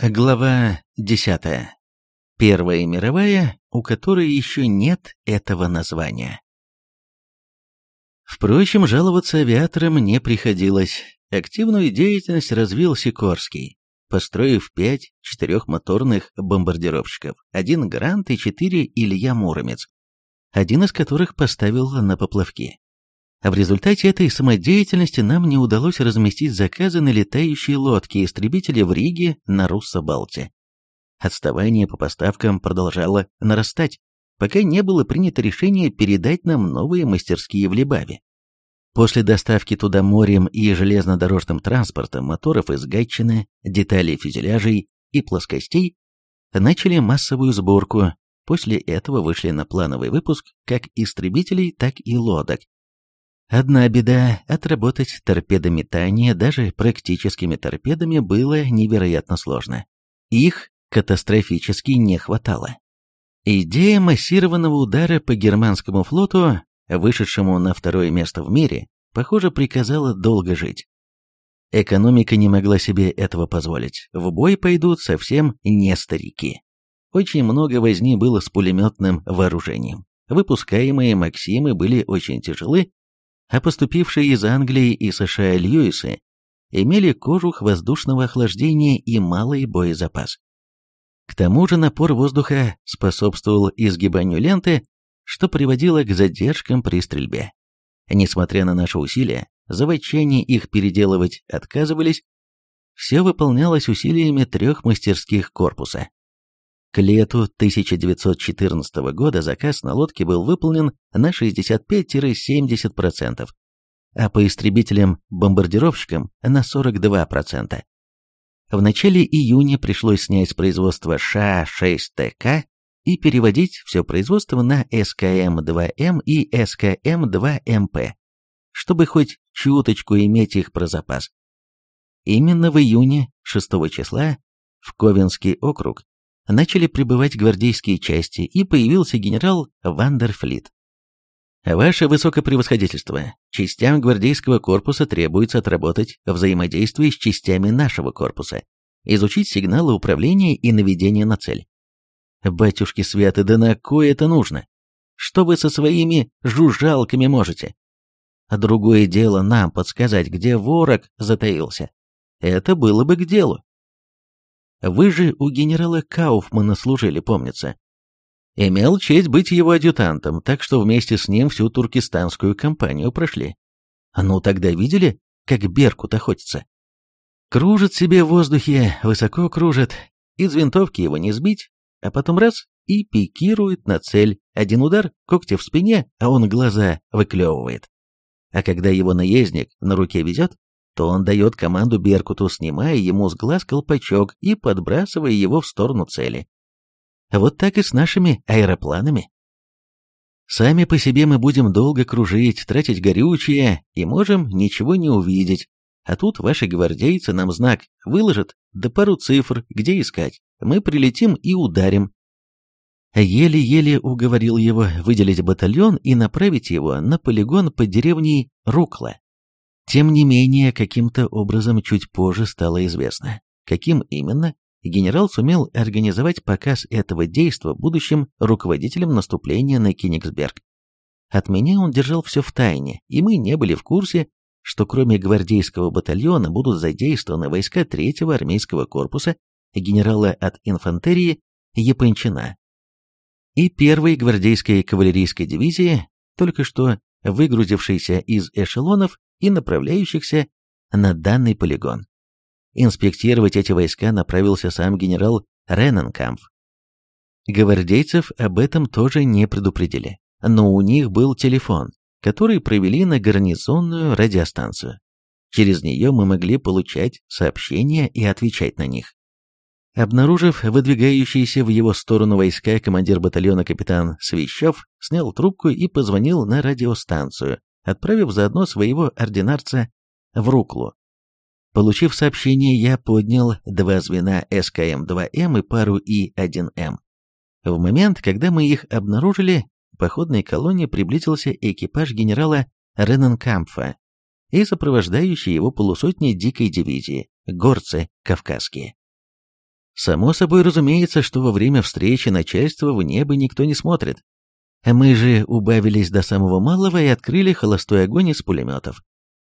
Глава 10. Первая мировая, у которой еще нет этого названия. Впрочем, жаловаться авиаторам не приходилось. Активную деятельность развил Сикорский, построив пять четырехмоторных бомбардировщиков, один Грант и четыре Илья Муромец, один из которых поставил на поплавки. А в результате этой самодеятельности нам не удалось разместить заказы на летающие лодки и истребители в Риге на Руссо-Балте. Отставание по поставкам продолжало нарастать, пока не было принято решение передать нам новые мастерские в Либаве. После доставки туда морем и железнодорожным транспортом моторов из Гатчины, деталей фюзеляжей и плоскостей, начали массовую сборку, после этого вышли на плановый выпуск как истребителей, так и лодок, Одна беда – отработать торпедометание даже практическими торпедами было невероятно сложно. Их катастрофически не хватало. Идея массированного удара по германскому флоту, вышедшему на второе место в мире, похоже, приказала долго жить. Экономика не могла себе этого позволить. В бой пойдут совсем не старики. Очень много возни было с пулеметным вооружением. Выпускаемые «Максимы» были очень тяжелы а поступившие из Англии и США Льюисы имели кожух воздушного охлаждения и малый боезапас. К тому же напор воздуха способствовал изгибанию ленты, что приводило к задержкам при стрельбе. Несмотря на наши усилия, заводчане их переделывать отказывались, все выполнялось усилиями трех мастерских корпуса. К лету 1914 года заказ на лодке был выполнен на 65-70%, а по истребителям-бомбардировщикам на 42%. В начале июня пришлось снять с производства Ша-6ТК и переводить все производство на СКМ-2М и СКМ-2МП, чтобы хоть чуточку иметь их про запас. Именно в июне 6 числа в Ковенский округ начали прибывать гвардейские части, и появился генерал Вандерфлит. Ваше высокопревосходительство, частям гвардейского корпуса требуется отработать взаимодействие с частями нашего корпуса, изучить сигналы управления и наведения на цель. Батюшки святы, да на кое это нужно? Что вы со своими жужжалками можете? А другое дело нам подсказать, где ворог затаился. Это было бы к делу. Вы же у генерала Кауфмана служили, помнится. Имел честь быть его адъютантом, так что вместе с ним всю туркестанскую кампанию прошли. Ну тогда видели, как Беркут охотится? Кружит себе в воздухе, высоко кружит, из винтовки его не сбить, а потом раз и пикирует на цель. Один удар, когти в спине, а он глаза выклевывает. А когда его наездник на руке везет, то он дает команду Беркуту, снимая ему с глаз колпачок и подбрасывая его в сторону цели. Вот так и с нашими аэропланами. Сами по себе мы будем долго кружить, тратить горючее и можем ничего не увидеть. А тут ваши гвардейцы нам знак выложат, да пару цифр, где искать. Мы прилетим и ударим. Еле-еле уговорил его выделить батальон и направить его на полигон под деревней Рукла. Тем не менее, каким-то образом чуть позже стало известно, каким именно генерал сумел организовать показ этого действа будущим руководителям наступления на Кенигсберг. От меня он держал все в тайне, и мы не были в курсе, что кроме гвардейского батальона будут задействованы войска третьего армейского корпуса генерала от инфантерии Япончина и первой гвардейской кавалерийской дивизии, только что выгрузившейся из эшелонов и направляющихся на данный полигон. Инспектировать эти войска направился сам генерал Рененкамф. Гвардейцев об этом тоже не предупредили, но у них был телефон, который провели на гарнизонную радиостанцию. Через нее мы могли получать сообщения и отвечать на них. Обнаружив выдвигающиеся в его сторону войска, командир батальона капитан Свищев снял трубку и позвонил на радиостанцию, отправив заодно своего ординарца в Руклу. Получив сообщение, я поднял два звена СКМ-2М и пару И-1М. В момент, когда мы их обнаружили, к походной колонне приблизился экипаж генерала Рененкампфа и сопровождающие его полусотни дикой дивизии, горцы кавказские. Само собой разумеется, что во время встречи начальства в небо никто не смотрит. Мы же убавились до самого малого и открыли холостой огонь из пулеметов.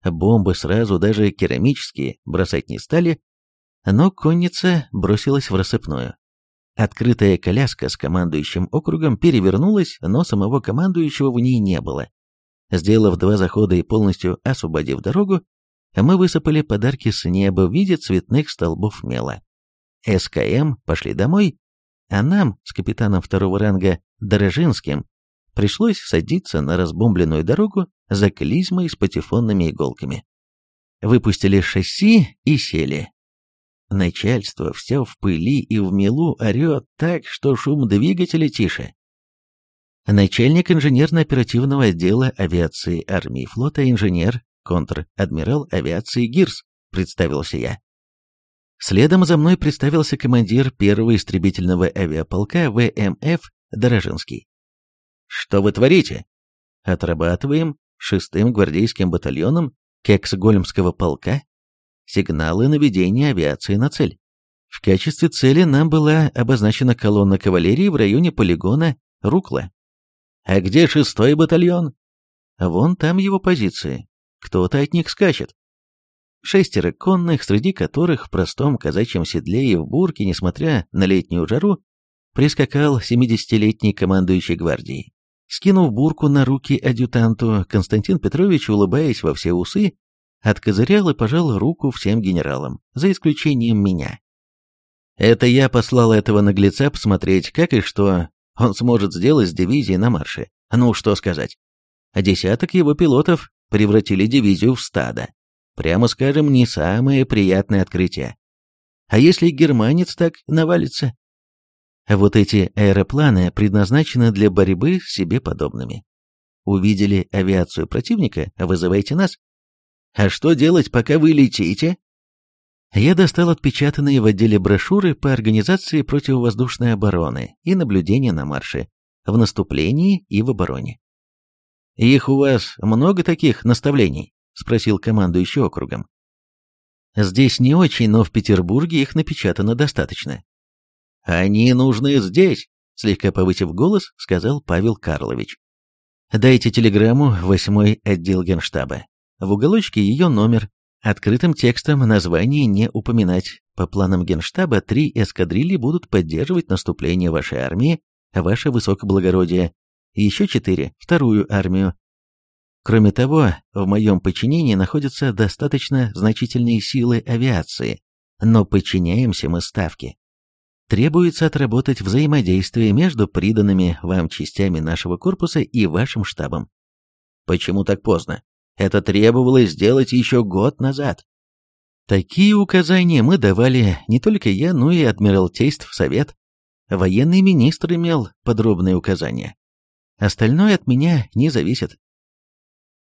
Бомбы сразу, даже керамические, бросать не стали, но конница бросилась в рассыпную. Открытая коляска с командующим округом перевернулась, но самого командующего в ней не было. Сделав два захода и полностью освободив дорогу, мы высыпали подарки с неба в виде цветных столбов мела. СКМ пошли домой, а нам с капитаном второго ранга Дорожинским пришлось садиться на разбомбленную дорогу за клизмой с патефонными иголками. Выпустили шасси и сели. Начальство все в пыли и в мелу орет так, что шум двигателя тише. Начальник инженерно-оперативного отдела авиации армии флота инженер, контр-адмирал авиации ГИРС, представился я. Следом за мной представился командир первого истребительного авиаполка ВМФ Дорожинский. «Что вы творите?» «Отрабатываем шестым гвардейским батальоном Кексгольмского полка сигналы наведения авиации на цель. В качестве цели нам была обозначена колонна кавалерии в районе полигона Рукла. А где шестой батальон? Вон там его позиции. Кто-то от них скачет. Шестеро конных, среди которых в простом казачьем седле и в бурке, несмотря на летнюю жару, прискакал 70-летний командующий гвардией. Скинув бурку на руки адъютанту, Константин Петрович, улыбаясь во все усы, откозырял и пожал руку всем генералам, за исключением меня. Это я послал этого наглеца посмотреть, как и что он сможет сделать с дивизией на марше. Ну, что сказать. Десяток его пилотов превратили дивизию в стадо прямо скажем, не самое приятное открытие. А если германец так навалится? Вот эти аэропланы предназначены для борьбы с себе подобными. Увидели авиацию противника, вызывайте нас. А что делать, пока вы летите? Я достал отпечатанные в отделе брошюры по организации противовоздушной обороны и наблюдения на марше, в наступлении и в обороне. Их у вас много таких наставлений? — спросил командующий округом. «Здесь не очень, но в Петербурге их напечатано достаточно». «Они нужны здесь», — слегка повысив голос, сказал Павел Карлович. «Дайте телеграмму восьмой отдел генштаба. В уголочке ее номер. Открытым текстом название не упоминать. По планам генштаба три эскадрильи будут поддерживать наступление вашей армии, ваше высокоблагородие. Еще четыре — вторую армию, Кроме того, в моем подчинении находятся достаточно значительные силы авиации, но подчиняемся мы ставке. Требуется отработать взаимодействие между приданными вам частями нашего корпуса и вашим штабом. Почему так поздно? Это требовалось сделать еще год назад. Такие указания мы давали не только я, но и Адмиралтейств Совет. Военный министр имел подробные указания. Остальное от меня не зависит.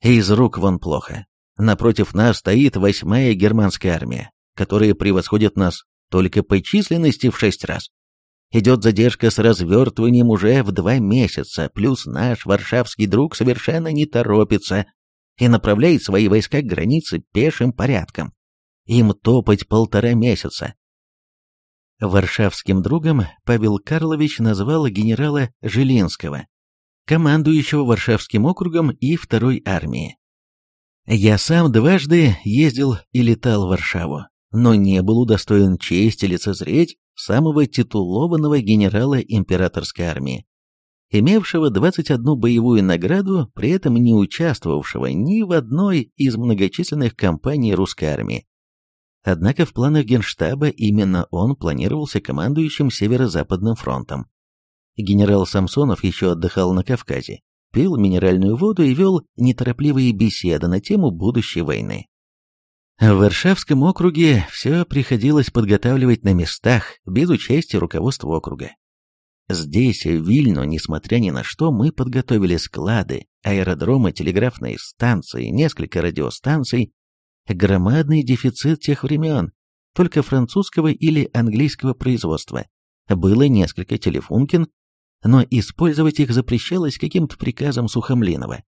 Из рук вон плохо. Напротив нас стоит восьмая германская армия, которая превосходит нас только по численности в шесть раз. Идет задержка с развертыванием уже в два месяца, плюс наш варшавский друг совершенно не торопится и направляет свои войска к границе пешим порядком. Им топать полтора месяца. Варшавским другом Павел Карлович назвал генерала Жилинского, командующего Варшавским округом и второй армией. Я сам дважды ездил и летал в Варшаву, но не был удостоен чести лицезреть самого титулованного генерала императорской армии, имевшего 21 боевую награду, при этом не участвовавшего ни в одной из многочисленных кампаний русской армии. Однако в планах Генштаба именно он планировался командующим Северо-Западным фронтом, Генерал Самсонов еще отдыхал на Кавказе, пил минеральную воду и вел неторопливые беседы на тему будущей войны. В Варшавском округе все приходилось подготавливать на местах, без участия руководства округа. Здесь, в Вильну, несмотря ни на что, мы подготовили склады, аэродромы, телеграфные станции, несколько радиостанций, громадный дефицит тех времен, только французского или английского производства. Было несколько телефункин, но использовать их запрещалось каким-то приказом Сухомлинова.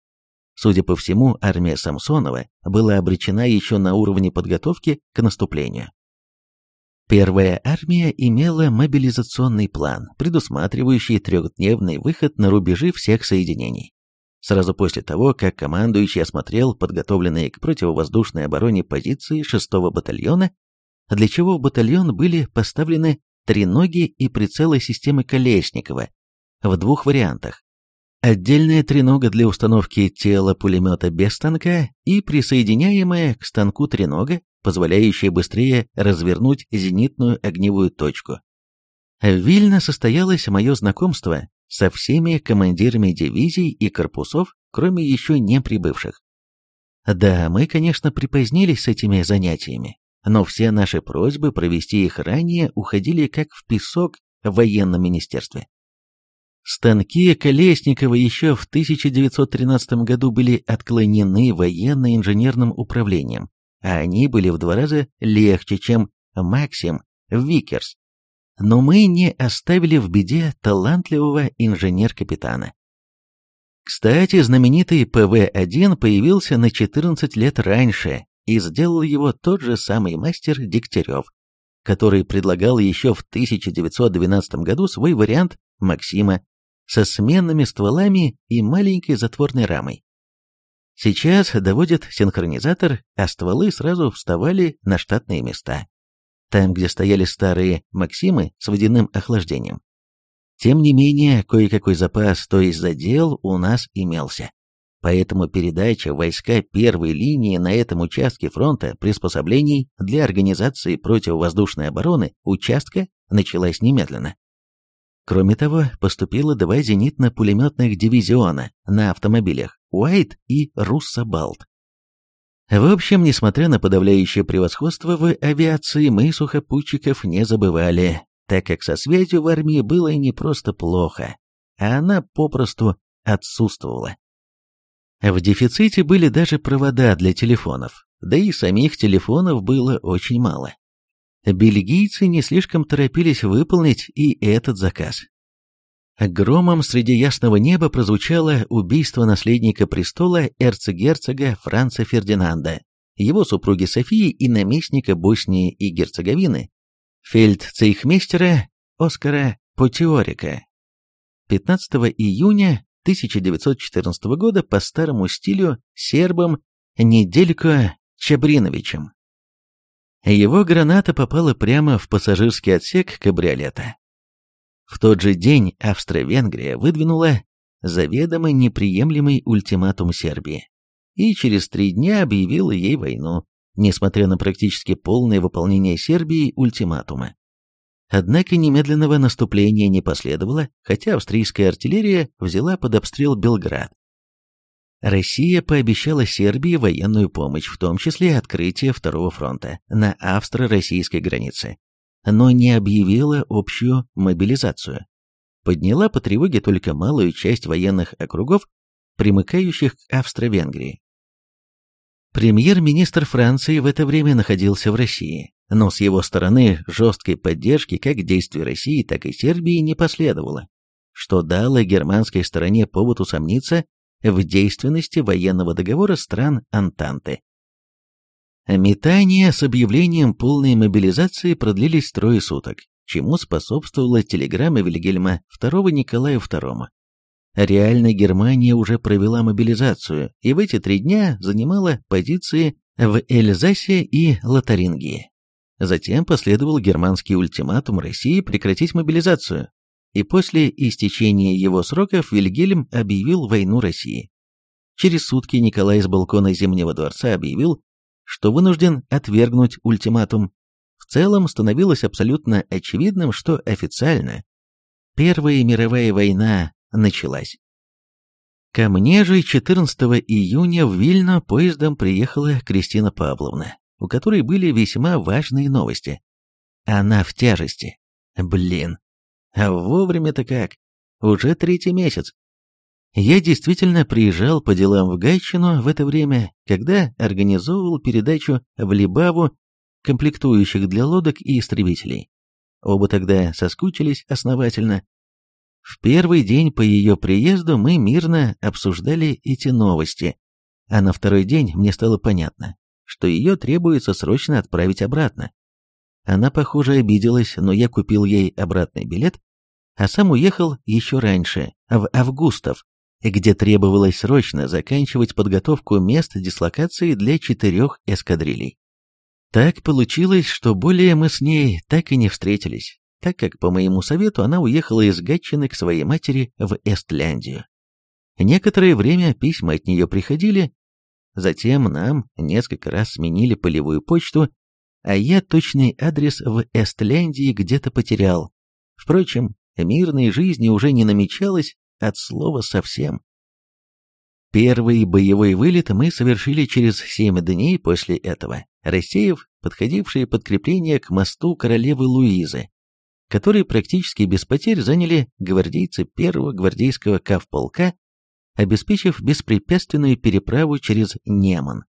Судя по всему, армия Самсонова была обречена еще на уровне подготовки к наступлению. Первая армия имела мобилизационный план, предусматривающий трехдневный выход на рубежи всех соединений. Сразу после того, как командующий осмотрел подготовленные к противовоздушной обороне позиции 6-го батальона, для чего в батальон были поставлены треноги и прицелы системы Колесникова в двух вариантах. Отдельная тренога для установки тела пулемета без станка и присоединяемая к станку тренога, позволяющая быстрее развернуть зенитную огневую точку. В Вильно состоялось мое знакомство со всеми командирами дивизий и корпусов, кроме еще не прибывших. Да, мы, конечно, припозднились с этими занятиями, но все наши просьбы провести их ранее уходили как в песок в военном министерстве. Станки Колесникова еще в 1913 году были отклонены военно-инженерным управлением, а они были в два раза легче, чем Максим Викерс но мы не оставили в беде талантливого инженер-капитана. Кстати, знаменитый ПВ-1 появился на 14 лет раньше, и сделал его тот же самый мастер Дегтярев, который предлагал еще в 1912 году свой вариант Максима со сменными стволами и маленькой затворной рамой. Сейчас доводит синхронизатор, а стволы сразу вставали на штатные места там, где стояли старые «Максимы» с водяным охлаждением. Тем не менее, кое-какой запас, то есть задел, у нас имелся. Поэтому передача войска первой линии на этом участке фронта приспособлений для организации противовоздушной обороны участка началась немедленно. Кроме того, поступило два зенитно-пулеметных дивизиона на автомобилях «Уайт» и «Руссобалт». В общем, несмотря на подавляющее превосходство в авиации, мы сухопутчиков не забывали, так как со связью в армии было не просто плохо, а она попросту отсутствовала. В дефиците были даже провода для телефонов, да и самих телефонов было очень мало. Бельгийцы не слишком торопились выполнить и этот заказ. Громом среди ясного неба прозвучало убийство наследника престола эрцегерцога Франца Фердинанда, его супруги Софии и наместника Боснии и Герцеговины, фельдцейхмейстера Оскара Потиорика. 15 июня 1914 года по старому стилю сербом Неделько Чабриновичем. Его граната попала прямо в пассажирский отсек кабриолета. В тот же день Австро-Венгрия выдвинула заведомо неприемлемый ультиматум Сербии и через три дня объявила ей войну, несмотря на практически полное выполнение Сербии ультиматума. Однако немедленного наступления не последовало, хотя австрийская артиллерия взяла под обстрел Белград. Россия пообещала Сербии военную помощь, в том числе открытие второго фронта на австро-российской границе но не объявила общую мобилизацию. Подняла по тревоге только малую часть военных округов, примыкающих к Австро-Венгрии. Премьер-министр Франции в это время находился в России, но с его стороны жесткой поддержки как действий России, так и Сербии не последовало, что дало германской стороне повод усомниться в действенности военного договора стран Антанты. Метания с объявлением полной мобилизации продлились трое суток, чему способствовала телеграмма Вильгельма II Николаю II. Реально Германия уже провела мобилизацию и в эти три дня занимала позиции в Эльзасе и Лотарингии. Затем последовал германский ультиматум России прекратить мобилизацию, и после истечения его сроков Вильгельм объявил войну России. Через сутки Николай с балкона Зимнего дворца объявил, что вынужден отвергнуть ультиматум. В целом становилось абсолютно очевидным, что официально Первая мировая война началась. Ко мне же 14 июня в Вильно поездом приехала Кристина Павловна, у которой были весьма важные новости. Она в тяжести. Блин. А вовремя-то как? Уже третий месяц. Я действительно приезжал по делам в Гайчину в это время, когда организовывал передачу в Либаву комплектующих для лодок и истребителей. Оба тогда соскучились основательно. В первый день по ее приезду мы мирно обсуждали эти новости, а на второй день мне стало понятно, что ее требуется срочно отправить обратно. Она, похоже, обиделась, но я купил ей обратный билет, а сам уехал еще раньше, в Августов, где требовалось срочно заканчивать подготовку мест дислокации для четырех эскадрилей. Так получилось, что более мы с ней так и не встретились, так как по моему совету она уехала из Гатчины к своей матери в Эстляндию. Некоторое время письма от нее приходили, затем нам несколько раз сменили полевую почту, а я точный адрес в Эстляндии где-то потерял. Впрочем, мирной жизни уже не намечалось от слова совсем. Первый боевой вылет мы совершили через семь дней после этого, рассеяв подходившие подкрепления к мосту королевы Луизы, который практически без потерь заняли гвардейцы первого гвардейского кавполка, обеспечив беспрепятственную переправу через Неман.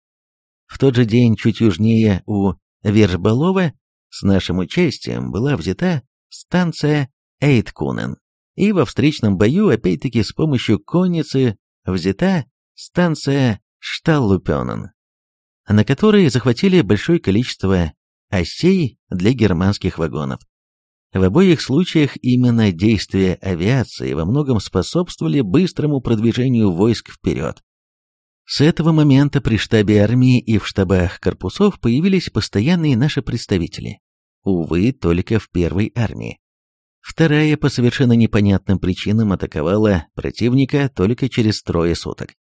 В тот же день чуть южнее у Вершбалова с нашим участием была взята станция Эйткунен, и во встречном бою опять-таки с помощью конницы взята станция Шталлупенен, на которой захватили большое количество осей для германских вагонов. В обоих случаях именно действия авиации во многом способствовали быстрому продвижению войск вперед. С этого момента при штабе армии и в штабах корпусов появились постоянные наши представители. Увы, только в первой армии. Вторая по совершенно непонятным причинам атаковала противника только через трое суток.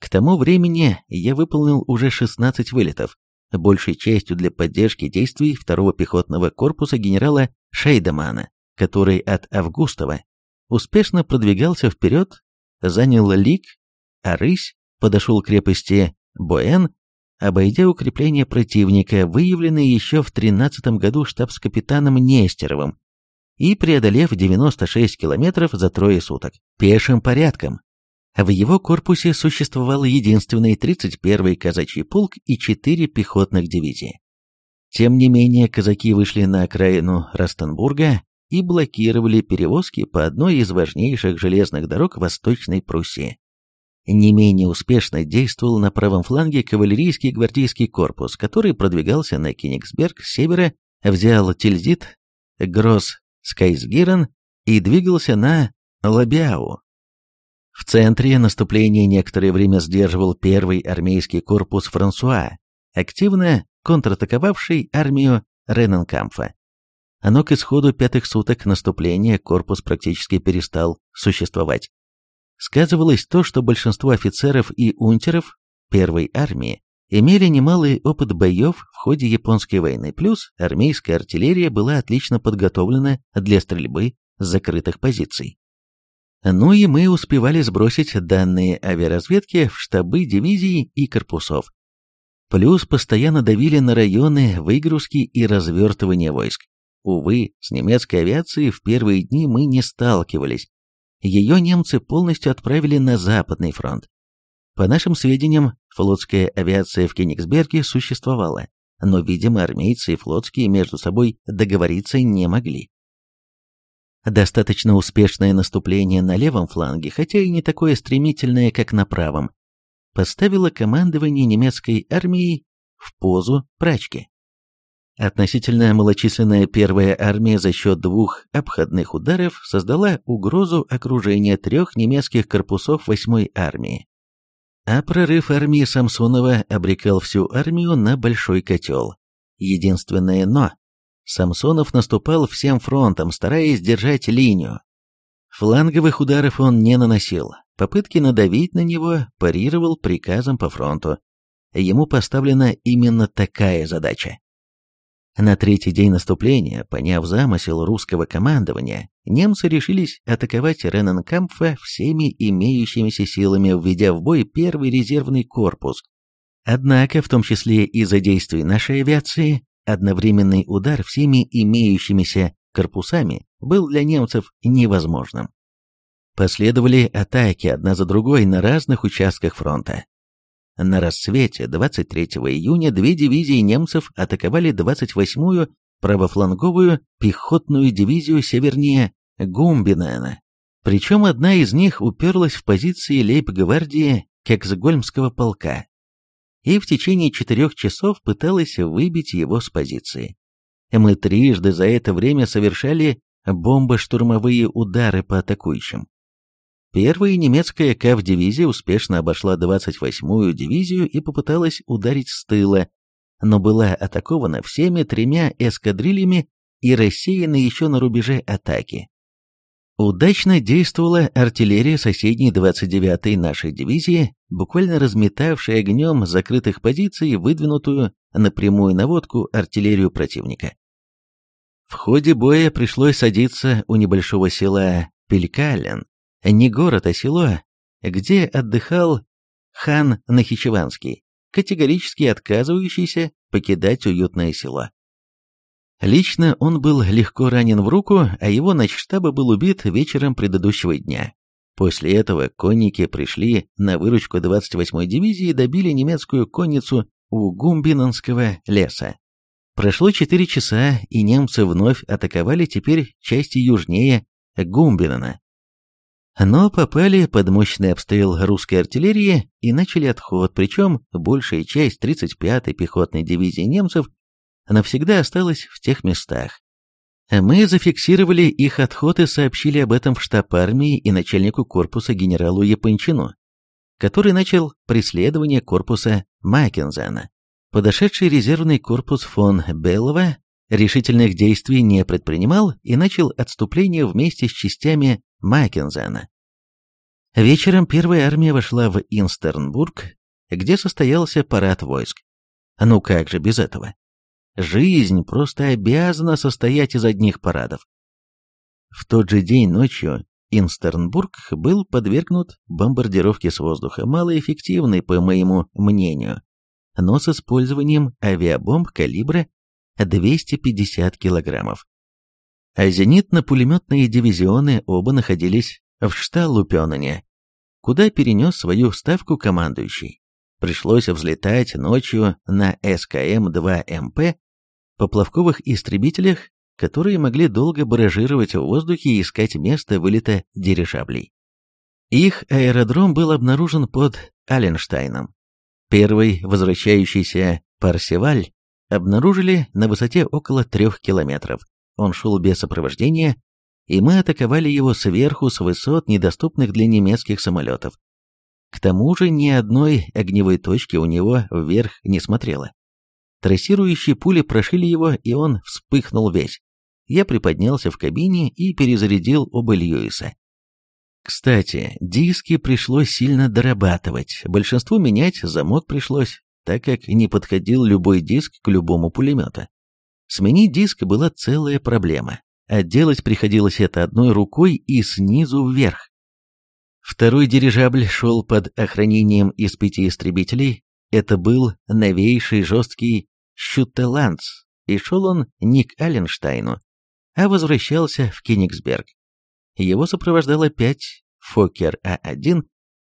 К тому времени я выполнил уже 16 вылетов, большей частью для поддержки действий второго пехотного корпуса генерала Шейдемана, который от Августова успешно продвигался вперед, занял Лик, а Рысь подошел к крепости Боэн, обойдя укрепления противника, выявленные еще в 13 году штабс-капитаном Нестеровым, и преодолев 96 километров за трое суток, пешим порядком. В его корпусе существовал единственный 31-й казачий полк и 4 пехотных дивизии. Тем не менее, казаки вышли на окраину Ростенбурга и блокировали перевозки по одной из важнейших железных дорог Восточной Пруссии. Не менее успешно действовал на правом фланге кавалерийский гвардейский корпус, который продвигался на Кенигсберг с севера, взял Тильзит, Гросс Скайсгирен и двигался на Лабиау. В центре наступления некоторое время сдерживал первый армейский корпус Франсуа, активно контратаковавший армию Рененкамфа. Но к исходу пятых суток наступления корпус практически перестал существовать. Сказывалось то, что большинство офицеров и унтеров первой армии имели немалый опыт боев в ходе японской войны, плюс армейская артиллерия была отлично подготовлена для стрельбы с закрытых позиций. Ну и мы успевали сбросить данные авиаразведки в штабы дивизий и корпусов. Плюс постоянно давили на районы выгрузки и развертывания войск. Увы, с немецкой авиацией в первые дни мы не сталкивались. Ее немцы полностью отправили на Западный фронт. По нашим сведениям, флотская авиация в Кенигсберге существовала, но, видимо, армейцы и флотские между собой договориться не могли. Достаточно успешное наступление на левом фланге, хотя и не такое стремительное, как на правом, поставило командование немецкой армией в позу прачки. Относительно малочисленная первая армия за счет двух обходных ударов создала угрозу окружения трех немецких корпусов 8-й армии. А прорыв армии Самсонова обрекал всю армию на большой котел. Единственное «но» – Самсонов наступал всем фронтом, стараясь держать линию. Фланговых ударов он не наносил, попытки надавить на него парировал приказом по фронту. Ему поставлена именно такая задача. На третий день наступления, поняв замысел русского командования, немцы решились атаковать Рененкампфа всеми имеющимися силами, введя в бой первый резервный корпус. Однако, в том числе из-за действий нашей авиации, одновременный удар всеми имеющимися корпусами был для немцев невозможным. Последовали атаки одна за другой на разных участках фронта. На рассвете 23 июня две дивизии немцев атаковали 28-ю правофланговую пехотную дивизию севернее Гумбинена. Причем одна из них уперлась в позиции лейб-гвардии Кексгольмского полка и в течение четырех часов пыталась выбить его с позиции. Мы трижды за это время совершали бомбо-штурмовые удары по атакующим. Первая немецкая КАВ-дивизия успешно обошла 28-ю дивизию и попыталась ударить с тыла, но была атакована всеми тремя эскадрильями и рассеяна еще на рубеже атаки. Удачно действовала артиллерия соседней 29-й нашей дивизии, буквально разметавшая огнем закрытых позиций выдвинутую на прямую наводку артиллерию противника. В ходе боя пришлось садиться у небольшого села Пелькален, не город, а село, где отдыхал хан Нахичеванский, категорически отказывающийся покидать уютное село. Лично он был легко ранен в руку, а его начштаба был убит вечером предыдущего дня. После этого конники пришли на выручку 28-й дивизии и добили немецкую конницу у Гумбинанского леса. Прошло 4 часа, и немцы вновь атаковали теперь части южнее Гумбинана. Но попали под мощный обстрел русской артиллерии и начали отход, причем большая часть 35-й пехотной дивизии немцев навсегда осталась в тех местах. Мы зафиксировали их отход и сообщили об этом в штаб армии и начальнику корпуса генералу Япончину, который начал преследование корпуса Маккензена. Подошедший резервный корпус фон Беллова решительных действий не предпринимал и начал отступление вместе с частями Маккензена. Вечером первая армия вошла в Инстернбург, где состоялся парад войск. Ну как же без этого? Жизнь просто обязана состоять из одних парадов. В тот же день ночью Инстернбург был подвергнут бомбардировке с воздуха, малоэффективной, по моему мнению, но с использованием авиабомб калибра 250 килограммов. А зенитно-пулеметные дивизионы оба находились в Шталлупенене, куда перенес свою ставку командующий. Пришлось взлетать ночью на СКМ-2МП поплавковых истребителях, которые могли долго барражировать в воздухе и искать место вылета дирижаблей. Их аэродром был обнаружен под Аленштайном. Первый возвращающийся Парсиваль обнаружили на высоте около трех километров. Он шел без сопровождения, и мы атаковали его сверху с высот, недоступных для немецких самолетов. К тому же ни одной огневой точки у него вверх не смотрело. Трассирующие пули прошили его, и он вспыхнул весь. Я приподнялся в кабине и перезарядил оба Льюиса. Кстати, диски пришлось сильно дорабатывать, большинству менять замок пришлось, так как не подходил любой диск к любому пулемету. Сменить диск была целая проблема, а делать приходилось это одной рукой и снизу вверх. Второй дирижабль шел под охранением из пяти истребителей, это был новейший жесткий Щутеландс, и шел он не к Алленштайну, а возвращался в Кенигсберг. Его сопровождало пять Фокер А1,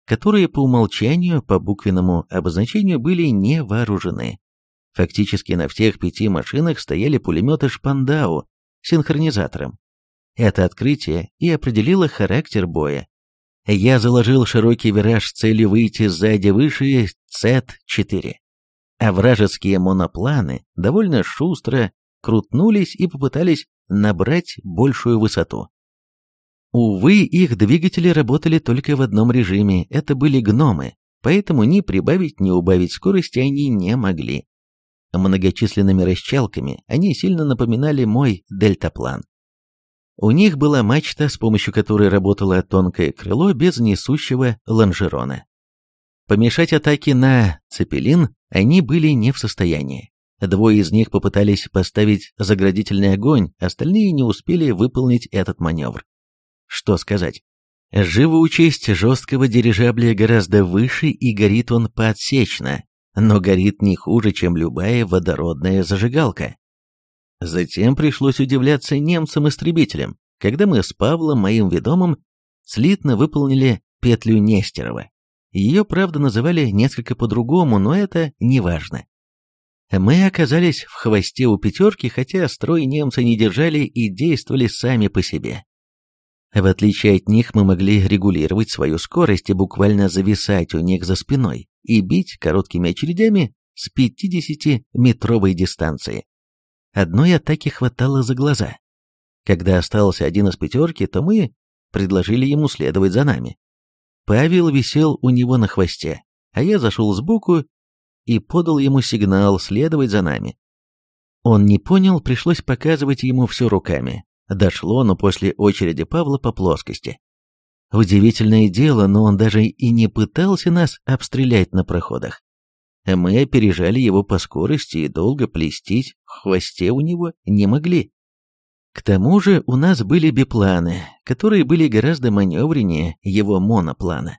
которые по умолчанию по буквенному обозначению были не вооружены. Фактически на всех пяти машинах стояли пулеметы Шпандау с синхронизатором. Это открытие и определило характер боя. Я заложил широкий вираж с целью выйти сзади выше Z4 а вражеские монопланы довольно шустро крутнулись и попытались набрать большую высоту. Увы, их двигатели работали только в одном режиме, это были гномы, поэтому ни прибавить, ни убавить скорости они не могли. Многочисленными расчалками они сильно напоминали мой дельтаплан. У них была мачта, с помощью которой работало тонкое крыло без несущего лонжерона. Помешать атаке на Цепелин они были не в состоянии. Двое из них попытались поставить заградительный огонь, остальные не успели выполнить этот маневр. Что сказать? Живоучесть жесткого дирижабля гораздо выше, и горит он подсечно, но горит не хуже, чем любая водородная зажигалка. Затем пришлось удивляться немцам-истребителям, когда мы с Павлом, моим ведомым, слитно выполнили петлю Нестерова. Ее, правда, называли несколько по-другому, но это не важно. Мы оказались в хвосте у пятерки, хотя строй немцы не держали и действовали сами по себе. В отличие от них мы могли регулировать свою скорость и буквально зависать у них за спиной и бить короткими очередями с 50-метровой дистанции. Одной атаки хватало за глаза. Когда остался один из пятерки, то мы предложили ему следовать за нами. Павел висел у него на хвосте, а я зашел сбоку и подал ему сигнал следовать за нами. Он не понял, пришлось показывать ему все руками. Дошло, но после очереди Павла по плоскости. Удивительное дело, но он даже и не пытался нас обстрелять на проходах. Мы опережали его по скорости и долго плестить в хвосте у него не могли. К тому же у нас были бипланы, которые были гораздо маневреннее его моноплана.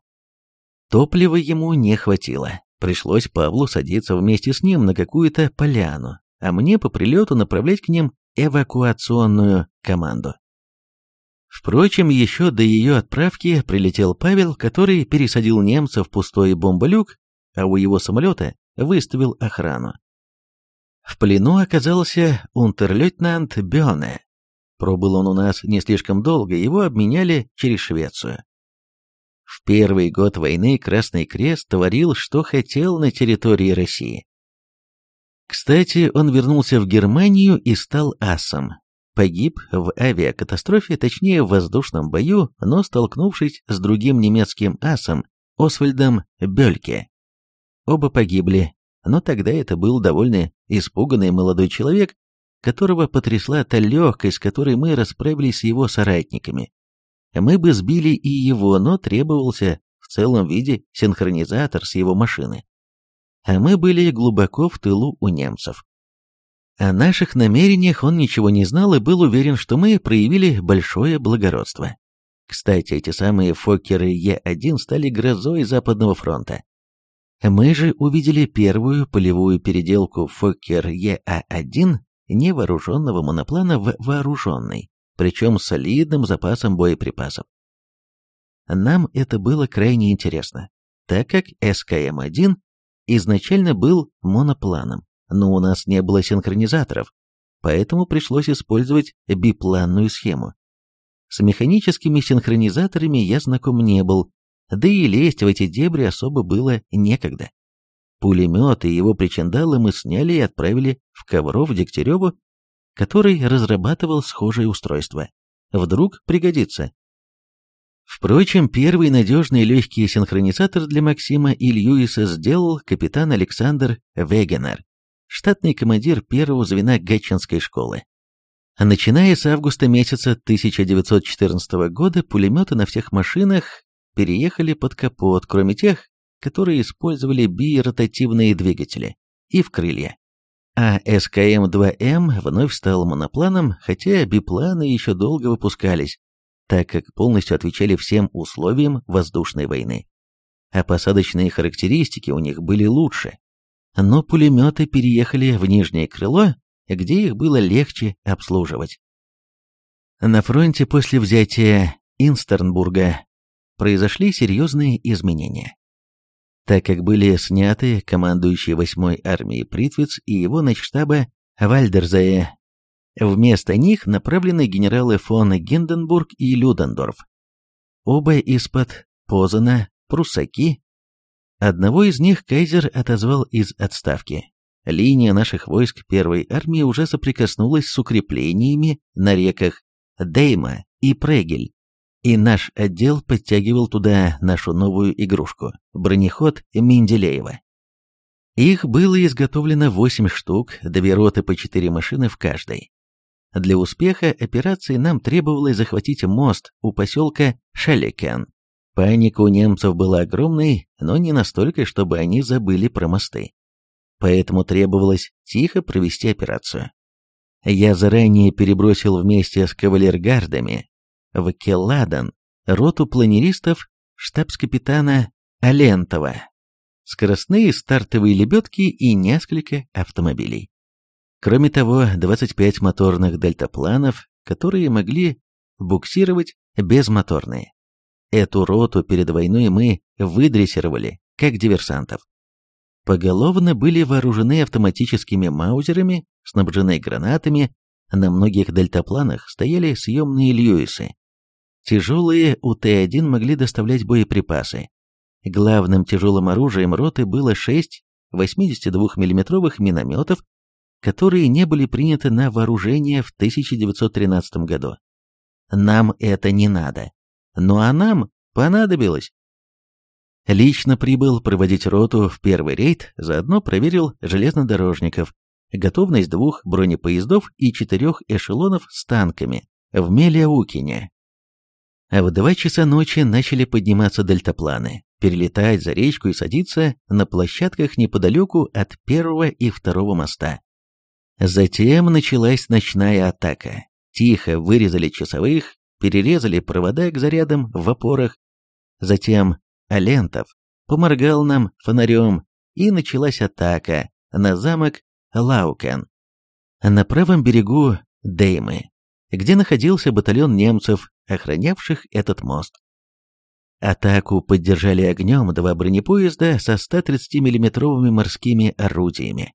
Топлива ему не хватило. Пришлось Павлу садиться вместе с ним на какую-то поляну, а мне по прилету направлять к ним эвакуационную команду. Впрочем, еще до ее отправки прилетел Павел, который пересадил немцев в пустой бомболюк, а у его самолета выставил охрану. В плену оказался унтерлейтенант Бёне. Пробыл он у нас не слишком долго, его обменяли через Швецию. В первый год войны Красный Крест творил, что хотел на территории России. Кстати, он вернулся в Германию и стал асом. Погиб в авиакатастрофе, точнее в воздушном бою, но столкнувшись с другим немецким асом, Освальдом Бельке. Оба погибли, но тогда это был довольно испуганный молодой человек, которого потрясла та легкость, с которой мы расправились с его соратниками. Мы бы сбили и его, но требовался в целом виде синхронизатор с его машины. А мы были глубоко в тылу у немцев. О наших намерениях он ничего не знал и был уверен, что мы проявили большое благородство. Кстати, эти самые Фоккеры Е-1 стали грозой Западного фронта. Мы же увидели первую полевую переделку Фоккер Е-А1 невооруженного моноплана в вооруженный причем с солидным запасом боеприпасов. Нам это было крайне интересно, так как СКМ-1 изначально был монопланом, но у нас не было синхронизаторов, поэтому пришлось использовать бипланную схему. С механическими синхронизаторами я знаком не был, да и лезть в эти дебри особо было некогда. Пулемет и его причиндалы мы сняли и отправили в Ковров Дегтяреву который разрабатывал схожее устройство. Вдруг пригодится. Впрочем, первый надежный легкий синхронизатор для Максима и Льюиса сделал капитан Александр Вегенер, штатный командир первого звена Гатчинской школы. Начиная с августа месяца 1914 года пулеметы на всех машинах переехали под капот, кроме тех, которые использовали биоротативные двигатели, и в крылья а СКМ-2М вновь стал монопланом, хотя бипланы еще долго выпускались, так как полностью отвечали всем условиям воздушной войны. А посадочные характеристики у них были лучше. Но пулеметы переехали в нижнее крыло, где их было легче обслуживать. На фронте после взятия Инстернбурга произошли серьезные изменения так как были сняты командующий 8-й армией Притвиц и его начштаба Вальдерзее. Вместо них направлены генералы фон Гинденбург и Людендорф. Оба из-под Позана, пруссаки. Одного из них кайзер отозвал из отставки. Линия наших войск первой армии уже соприкоснулась с укреплениями на реках Дейма и Прегель, и наш отдел подтягивал туда нашу новую игрушку – бронеход Менделеева. Их было изготовлено 8 штук, две роты по 4 машины в каждой. Для успеха операции нам требовалось захватить мост у поселка Шалекен. Паника у немцев была огромной, но не настолько, чтобы они забыли про мосты. Поэтому требовалось тихо провести операцию. Я заранее перебросил вместе с кавалергардами в Келладен роту планеристов штабс-капитана Алентова, скоростные стартовые лебедки и несколько автомобилей. Кроме того, 25 моторных дельтапланов, которые могли буксировать безмоторные. Эту роту перед войной мы выдрессировали, как диверсантов. Поголовно были вооружены автоматическими маузерами, снабжены гранатами, на многих дельтапланах стояли съемные Льюисы, Тяжелые УТ-1 могли доставлять боеприпасы. Главным тяжелым оружием роты было 6 82 миллиметровых минометов, которые не были приняты на вооружение в 1913 году. Нам это не надо. Ну а нам понадобилось. Лично прибыл проводить роту в первый рейд, заодно проверил железнодорожников, готовность двух бронепоездов и четырех эшелонов с танками в Мелиаукине. А в два часа ночи начали подниматься дельтапланы, перелетать за речку и садиться на площадках неподалеку от первого и второго моста. Затем началась ночная атака. Тихо вырезали часовых, перерезали провода к зарядам в опорах. Затем Алентов поморгал нам фонарем, и началась атака на замок Лаукен. На правом берегу Деймы, где находился батальон немцев, охранявших этот мост. Атаку поддержали огнем два бронепоезда со 130 миллиметровыми морскими орудиями.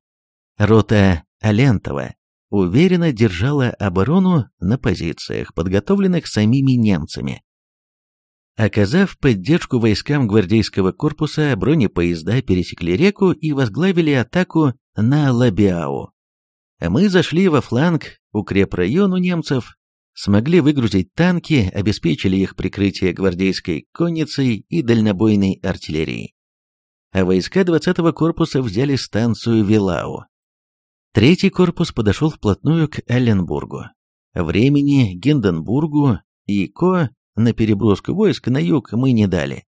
Рота Алентова уверенно держала оборону на позициях, подготовленных самими немцами. Оказав поддержку войскам гвардейского корпуса, бронепоезда пересекли реку и возглавили атаку на Лабиау. Мы зашли во фланг укрепрайону немцев, смогли выгрузить танки, обеспечили их прикрытие гвардейской конницей и дальнобойной артиллерией. А войска 20-го корпуса взяли станцию Вилау. Третий корпус подошел вплотную к Элленбургу. Времени Гинденбургу и Ко на переброску войск на юг мы не дали.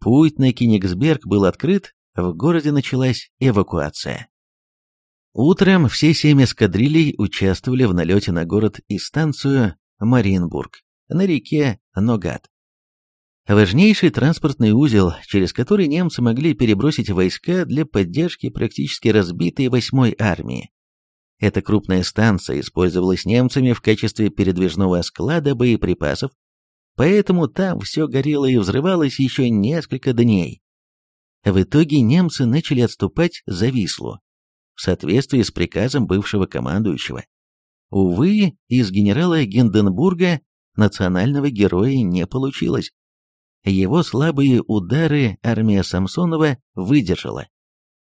Путь на Кенигсберг был открыт, в городе началась эвакуация. Утром все семь эскадрилей участвовали в налете на город и станцию Мариенбург на реке Ногат. Важнейший транспортный узел, через который немцы могли перебросить войска для поддержки практически разбитой 8-й армии. Эта крупная станция использовалась немцами в качестве передвижного склада боеприпасов, поэтому там все горело и взрывалось еще несколько дней. В итоге немцы начали отступать за Вислу, в соответствии с приказом бывшего командующего. Увы, из генерала Гинденбурга национального героя не получилось. Его слабые удары армия Самсонова выдержала.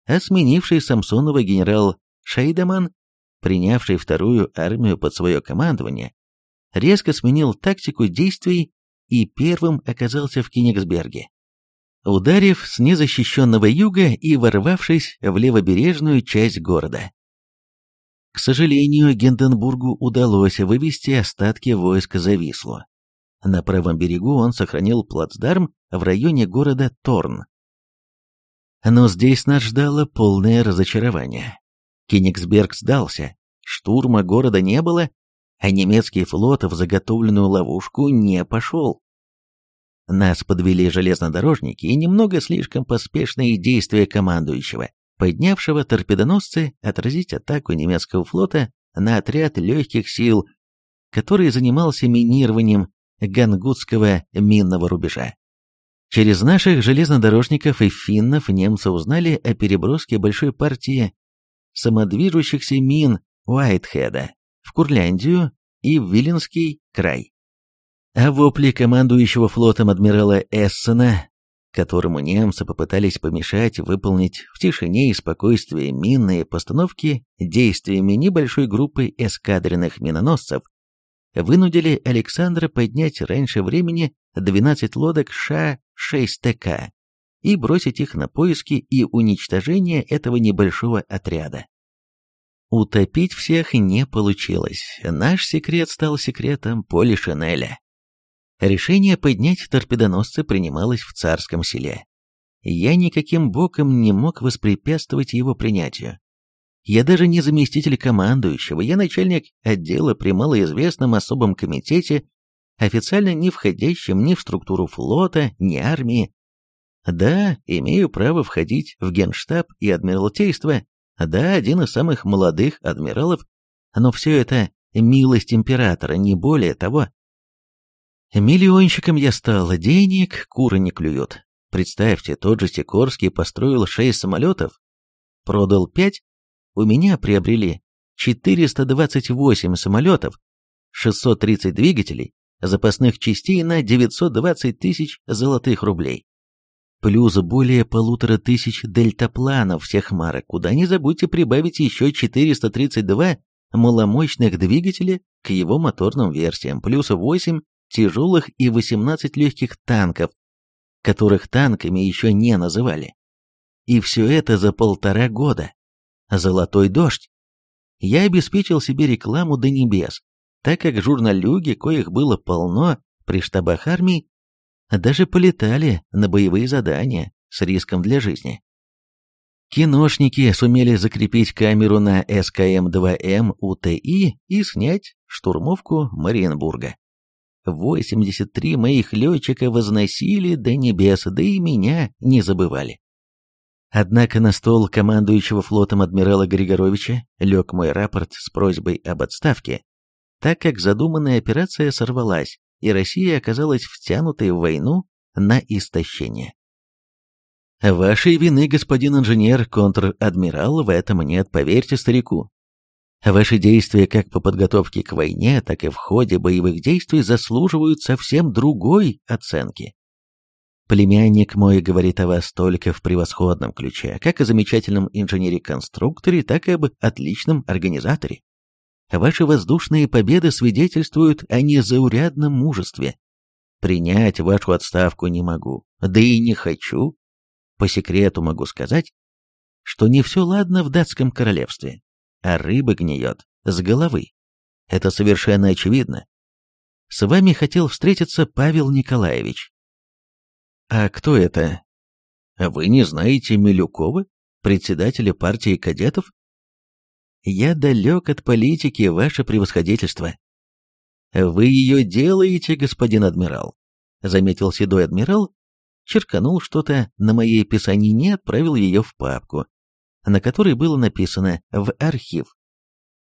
А сменивший Самсонова генерал Шейдеман, принявший вторую армию под свое командование, резко сменил тактику действий и первым оказался в Кенигсберге. Ударив с незащищенного юга и ворвавшись в левобережную часть города. К сожалению, Генденбургу удалось вывести остатки войск за Вислу. На правом берегу он сохранил плацдарм в районе города Торн. Но здесь нас ждало полное разочарование. Кенигсберг сдался, штурма города не было, а немецкий флот в заготовленную ловушку не пошел. Нас подвели железнодорожники и немного слишком поспешные действия командующего, поднявшего торпедоносцы отразить атаку немецкого флота на отряд легких сил, который занимался минированием Гангутского минного рубежа. Через наших железнодорожников и финнов немцы узнали о переброске большой партии самодвижущихся мин Уайтхеда в Курляндию и в Виленский край. А вопли командующего флотом адмирала Эссена, которому немцы попытались помешать выполнить в тишине и спокойствии минные постановки действиями небольшой группы эскадренных миноносцев, вынудили Александра поднять раньше времени 12 лодок Ша-6ТК и бросить их на поиски и уничтожение этого небольшого отряда. Утопить всех не получилось. Наш секрет стал секретом Поли Шинеля. Решение поднять торпедоносцы принималось в царском селе. Я никаким боком не мог воспрепятствовать его принятию. Я даже не заместитель командующего, я начальник отдела при малоизвестном особом комитете, официально не входящем ни в структуру флота, ни армии. Да, имею право входить в генштаб и адмиралтейство, да, один из самых молодых адмиралов, но все это милость императора, не более того. Миллионщиком я стал, денег куры не клюют. Представьте, тот же Сикорский построил шесть самолетов, продал пять, у меня приобрели 428 самолетов, 630 двигателей, запасных частей на 920 тысяч золотых рублей. плюс более полутора тысяч дельтапланов всех марок, куда не забудьте прибавить еще 432 маломощных двигателя к его моторным версиям, плюс 8 тяжелых и 18 легких танков, которых танками еще не называли. И все это за полтора года. Золотой дождь. Я обеспечил себе рекламу до небес, так как журналюги, коих было полно при штабах армий, даже полетали на боевые задания с риском для жизни. Киношники сумели закрепить камеру на СКМ-2М УТИ и снять штурмовку Мариенбурга. 83 моих летчика возносили до небес, да и меня не забывали. Однако на стол командующего флотом адмирала Григоровича лег мой рапорт с просьбой об отставке, так как задуманная операция сорвалась, и Россия оказалась втянутой в войну на истощение. Вашей вины, господин инженер, контр-адмирал, в этом нет, поверьте старику. Ваши действия как по подготовке к войне, так и в ходе боевых действий заслуживают совсем другой оценки. Племянник мой говорит о вас только в превосходном ключе, как о замечательном инженере-конструкторе, так и об отличном организаторе. Ваши воздушные победы свидетельствуют о незаурядном мужестве. Принять вашу отставку не могу, да и не хочу. По секрету могу сказать, что не все ладно в датском королевстве а рыба гниет с головы. Это совершенно очевидно. С вами хотел встретиться Павел Николаевич. А кто это? Вы не знаете Милюкова, председателя партии кадетов? Я далек от политики, ваше превосходительство. Вы ее делаете, господин адмирал, заметил седой адмирал, черканул что-то на моей писанине и отправил ее в папку, на которой было написано «в архив».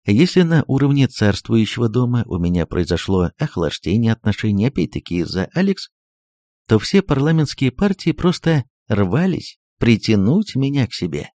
Если на уровне царствующего дома у меня произошло охлаждение отношений опять-таки из-за Алекс, то все парламентские партии просто рвались притянуть меня к себе.